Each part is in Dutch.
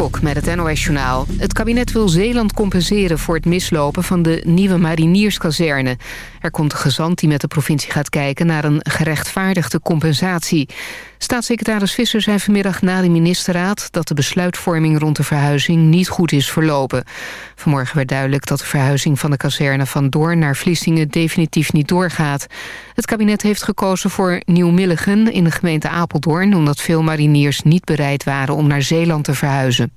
Met het NOS-journaal. Het kabinet wil Zeeland compenseren voor het mislopen van de nieuwe marinierskazerne. Er komt een gezant die met de provincie gaat kijken naar een gerechtvaardigde compensatie. Staatssecretaris Visser zei vanmiddag na de ministerraad... dat de besluitvorming rond de verhuizing niet goed is verlopen. Vanmorgen werd duidelijk dat de verhuizing van de kazerne van Doorn naar Vlissingen definitief niet doorgaat. Het kabinet heeft gekozen voor Nieuw-Milligen in de gemeente Apeldoorn... omdat veel mariniers niet bereid waren om naar Zeeland te verhuizen.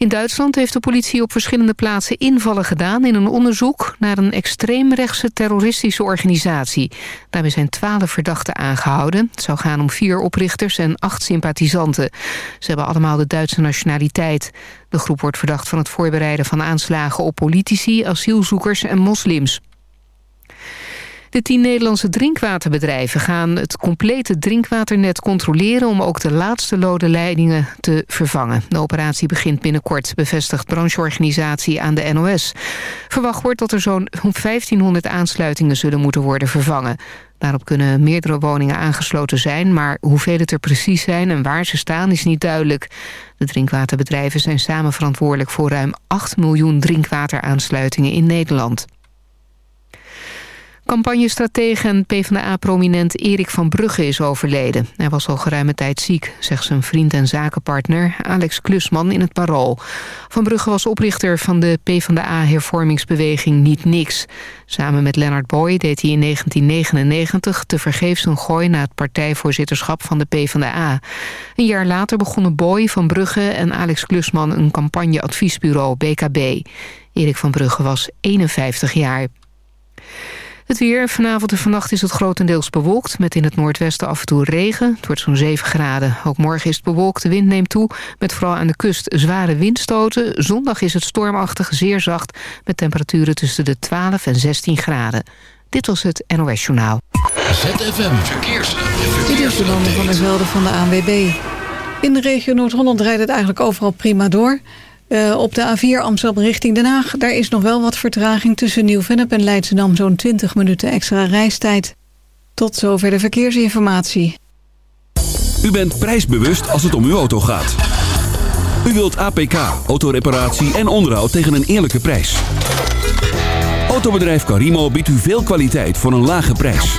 In Duitsland heeft de politie op verschillende plaatsen invallen gedaan... in een onderzoek naar een extreemrechtse terroristische organisatie. Daarbij zijn twaalf verdachten aangehouden. Het zou gaan om vier oprichters en acht sympathisanten. Ze hebben allemaal de Duitse nationaliteit. De groep wordt verdacht van het voorbereiden van aanslagen op politici, asielzoekers en moslims. De tien Nederlandse drinkwaterbedrijven gaan het complete drinkwaternet controleren... om ook de laatste lode leidingen te vervangen. De operatie begint binnenkort, bevestigt brancheorganisatie aan de NOS. Verwacht wordt dat er zo'n 1500 aansluitingen zullen moeten worden vervangen. Daarop kunnen meerdere woningen aangesloten zijn... maar hoeveel het er precies zijn en waar ze staan is niet duidelijk. De drinkwaterbedrijven zijn samen verantwoordelijk... voor ruim 8 miljoen drinkwateraansluitingen in Nederland. Campagnestratege en PvdA-prominent Erik van Brugge is overleden. Hij was al geruime tijd ziek, zegt zijn vriend en zakenpartner Alex Klusman in het Parool. Van Brugge was oprichter van de PvdA-hervormingsbeweging Niet Niks. Samen met Leonard Boy deed hij in 1999 tevergeefs een gooi... naar het partijvoorzitterschap van de PvdA. Een jaar later begonnen Boy, Van Brugge en Alex Klusman... een campagneadviesbureau BKB. Erik van Brugge was 51 jaar. Het weer. Vanavond en vannacht is het grotendeels bewolkt... met in het noordwesten af en toe regen. Het wordt zo'n 7 graden. Ook morgen is het bewolkt. De wind neemt toe, met vooral aan de kust zware windstoten. Zondag is het stormachtig, zeer zacht... met temperaturen tussen de 12 en 16 graden. Dit was het NOS Journaal. ZFM Verkeers. Dit is de landen van de velden van de ANWB. In de regio Noord-Holland rijdt het eigenlijk overal prima door... Uh, op de A4 Amsterdam richting Den Haag... daar is nog wel wat vertraging tussen Nieuw-Vennep en Leidschendam... zo'n 20 minuten extra reistijd. Tot zover de verkeersinformatie. U bent prijsbewust als het om uw auto gaat. U wilt APK, autoreparatie en onderhoud tegen een eerlijke prijs. Autobedrijf Carimo biedt u veel kwaliteit voor een lage prijs.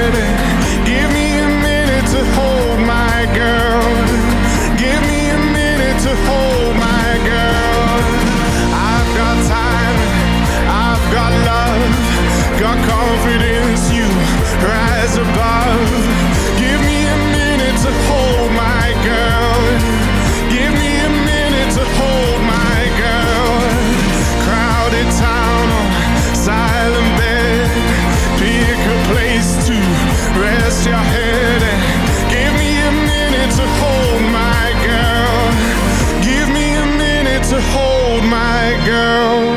Girl.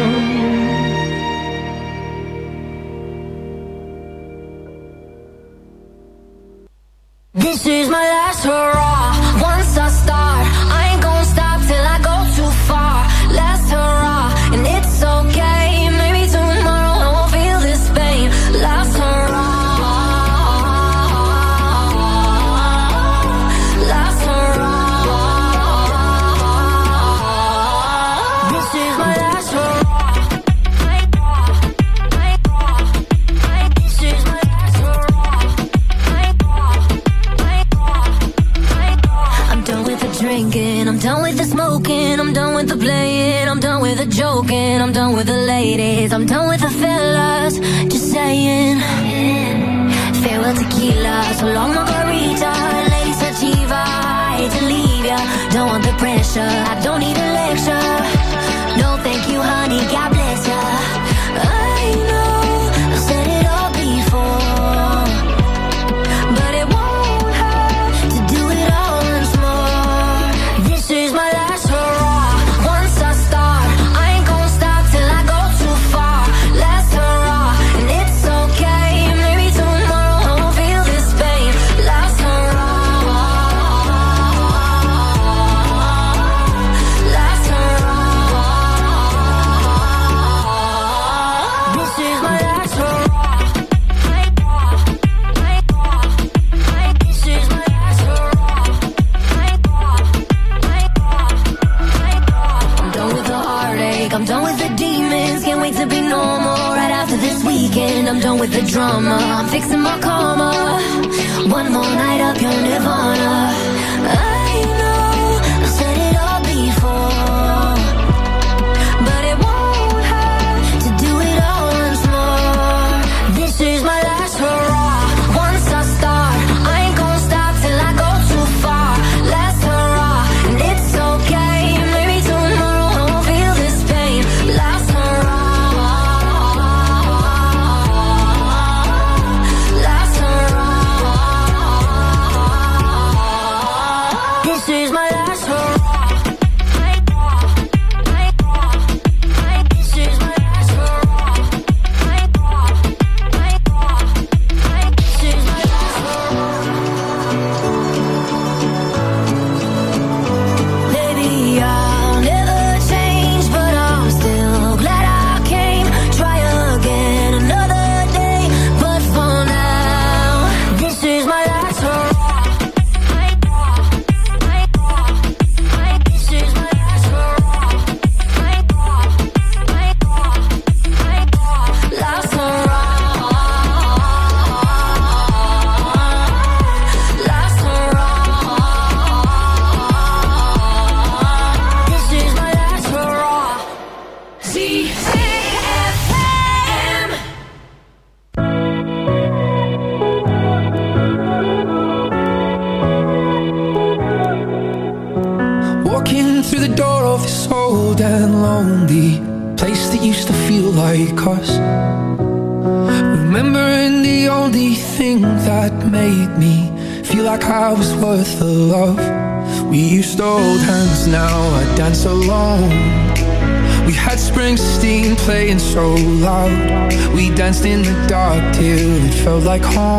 Like home.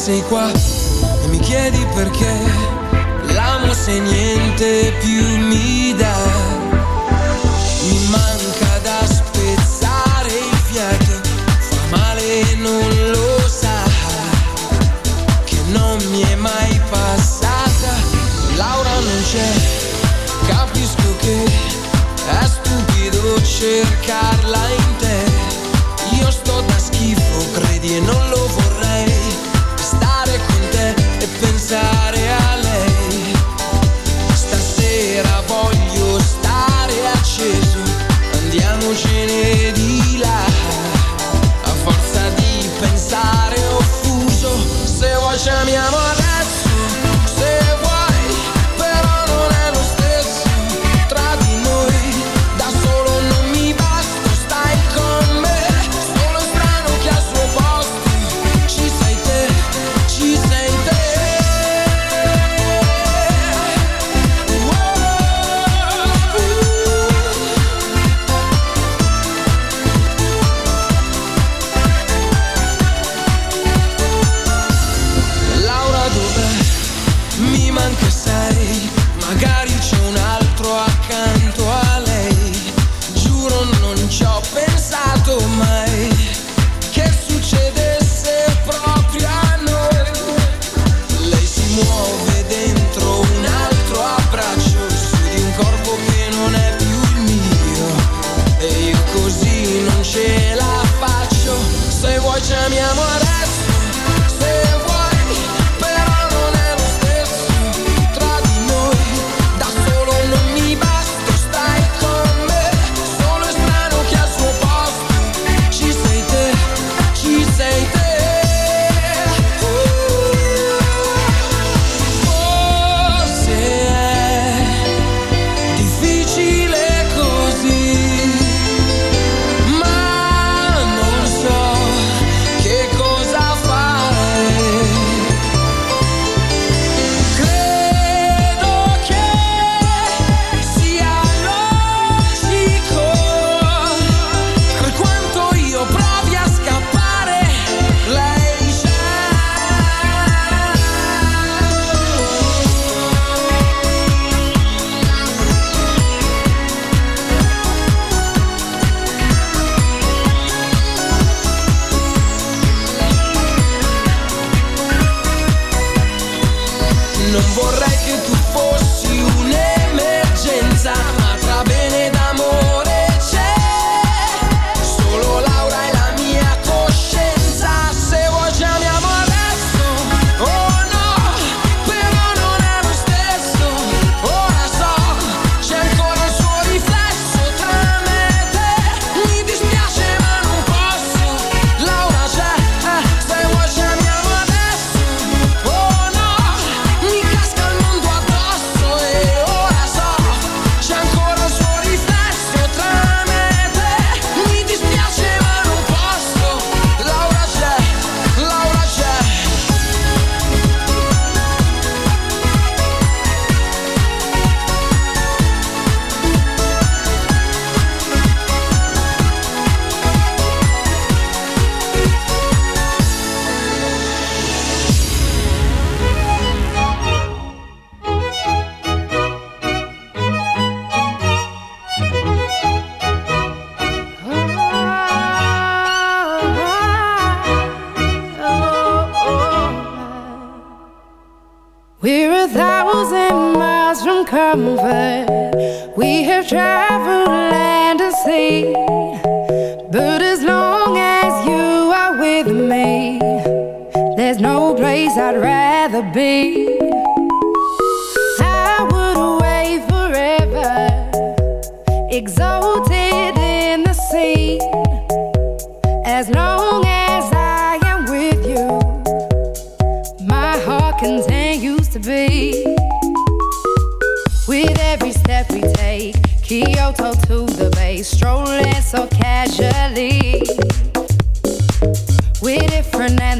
say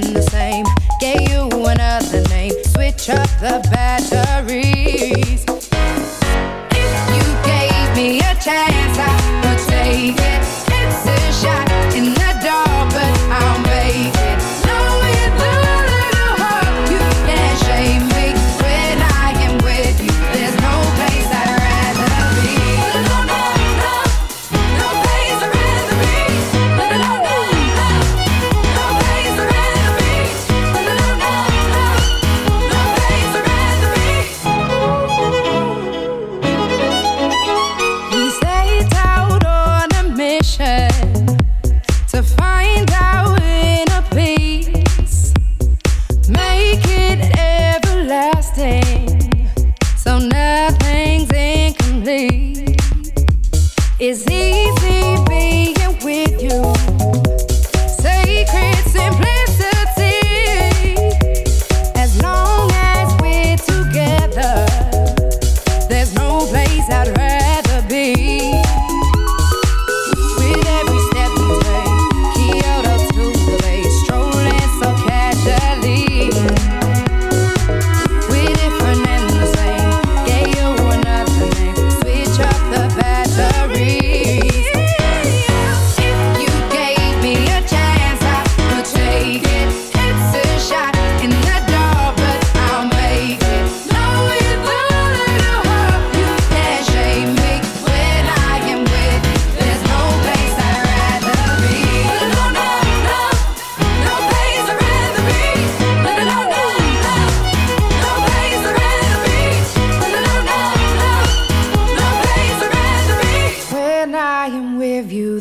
the same.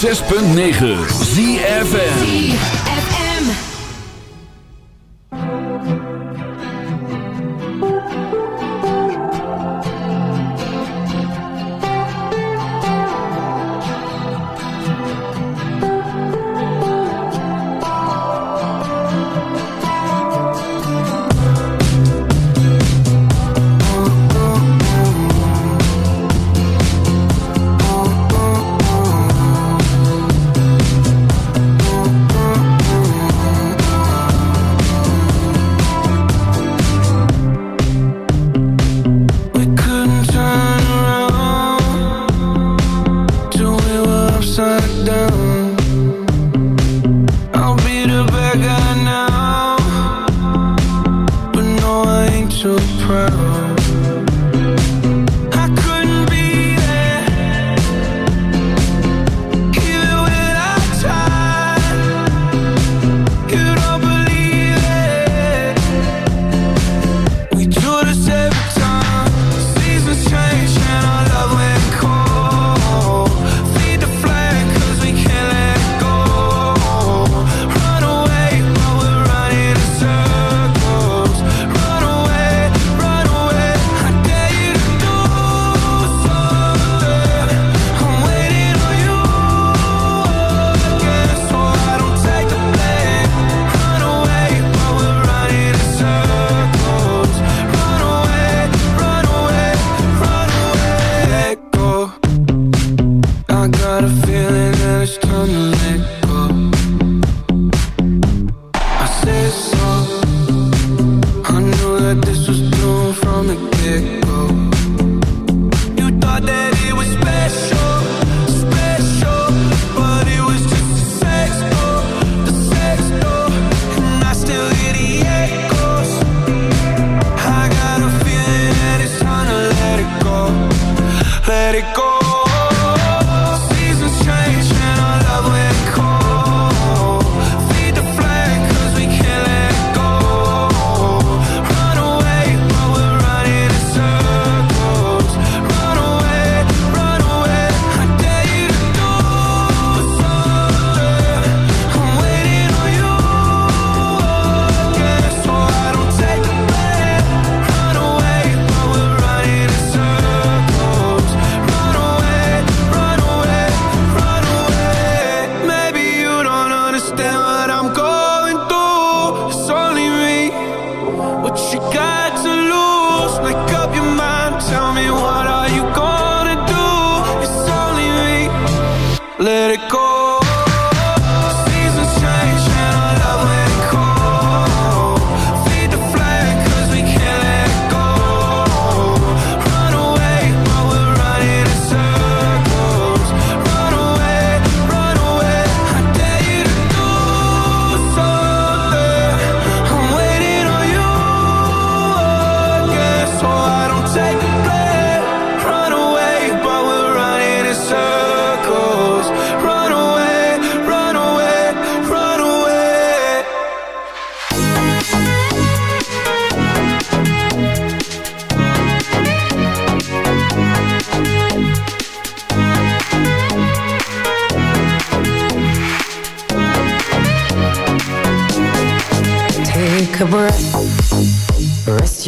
106.9 ZFM.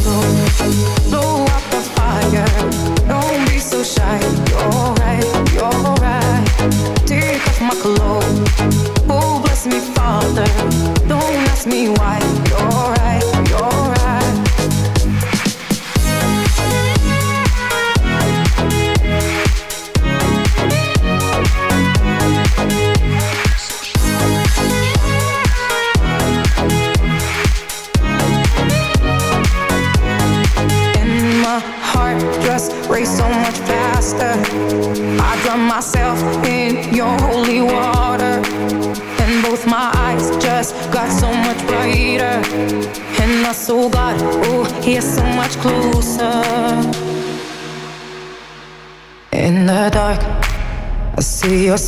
close.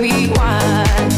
rewind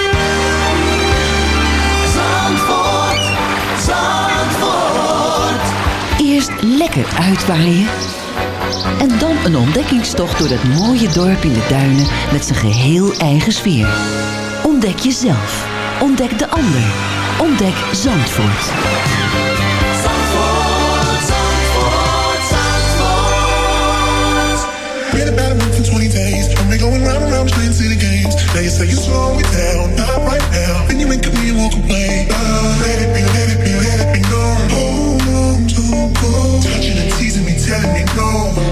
Eerst lekker uitwaaien. En dan een ontdekkingstocht door dat mooie dorp in de duinen met zijn geheel eigen sfeer. Ontdek jezelf. Ontdek de ander. Ontdek Zandvoort. Zandvoort, Zandvoort, Zandvoort. Been about a month and 20 days. I've been going round and round playing city games. Now you say you slow it down, not right now. Then you ain't me walk away. Uh, let it be, let it telling it go.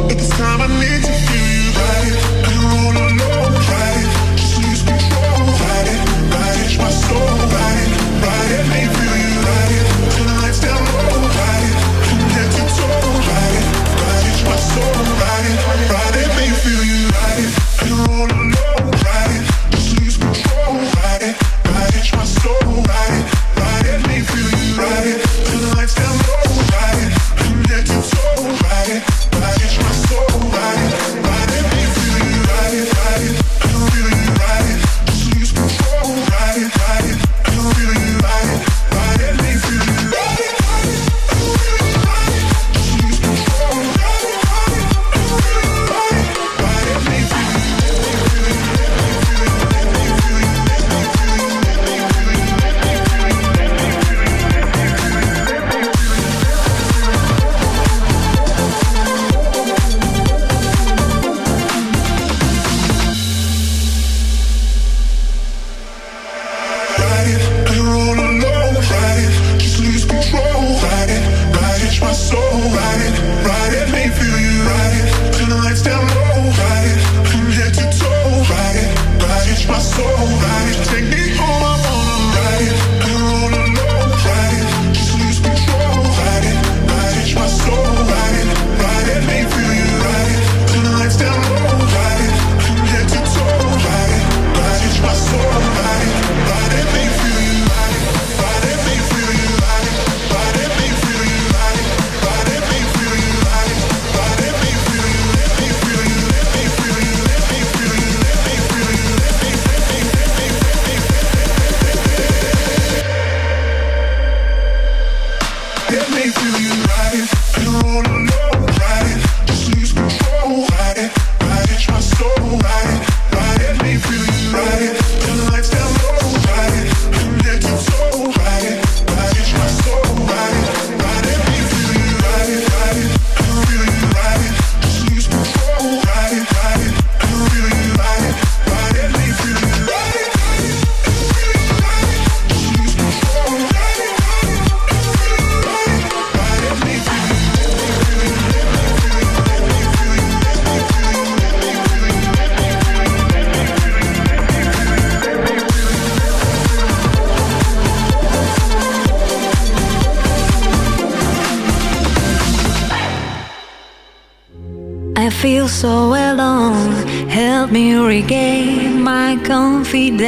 I feel so alone. Help me regain my confidence.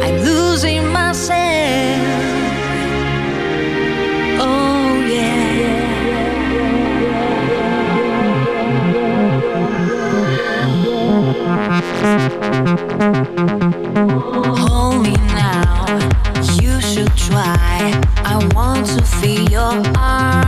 I'm losing myself. Oh, yeah. Hold me now. You should try. I want to feel your arms.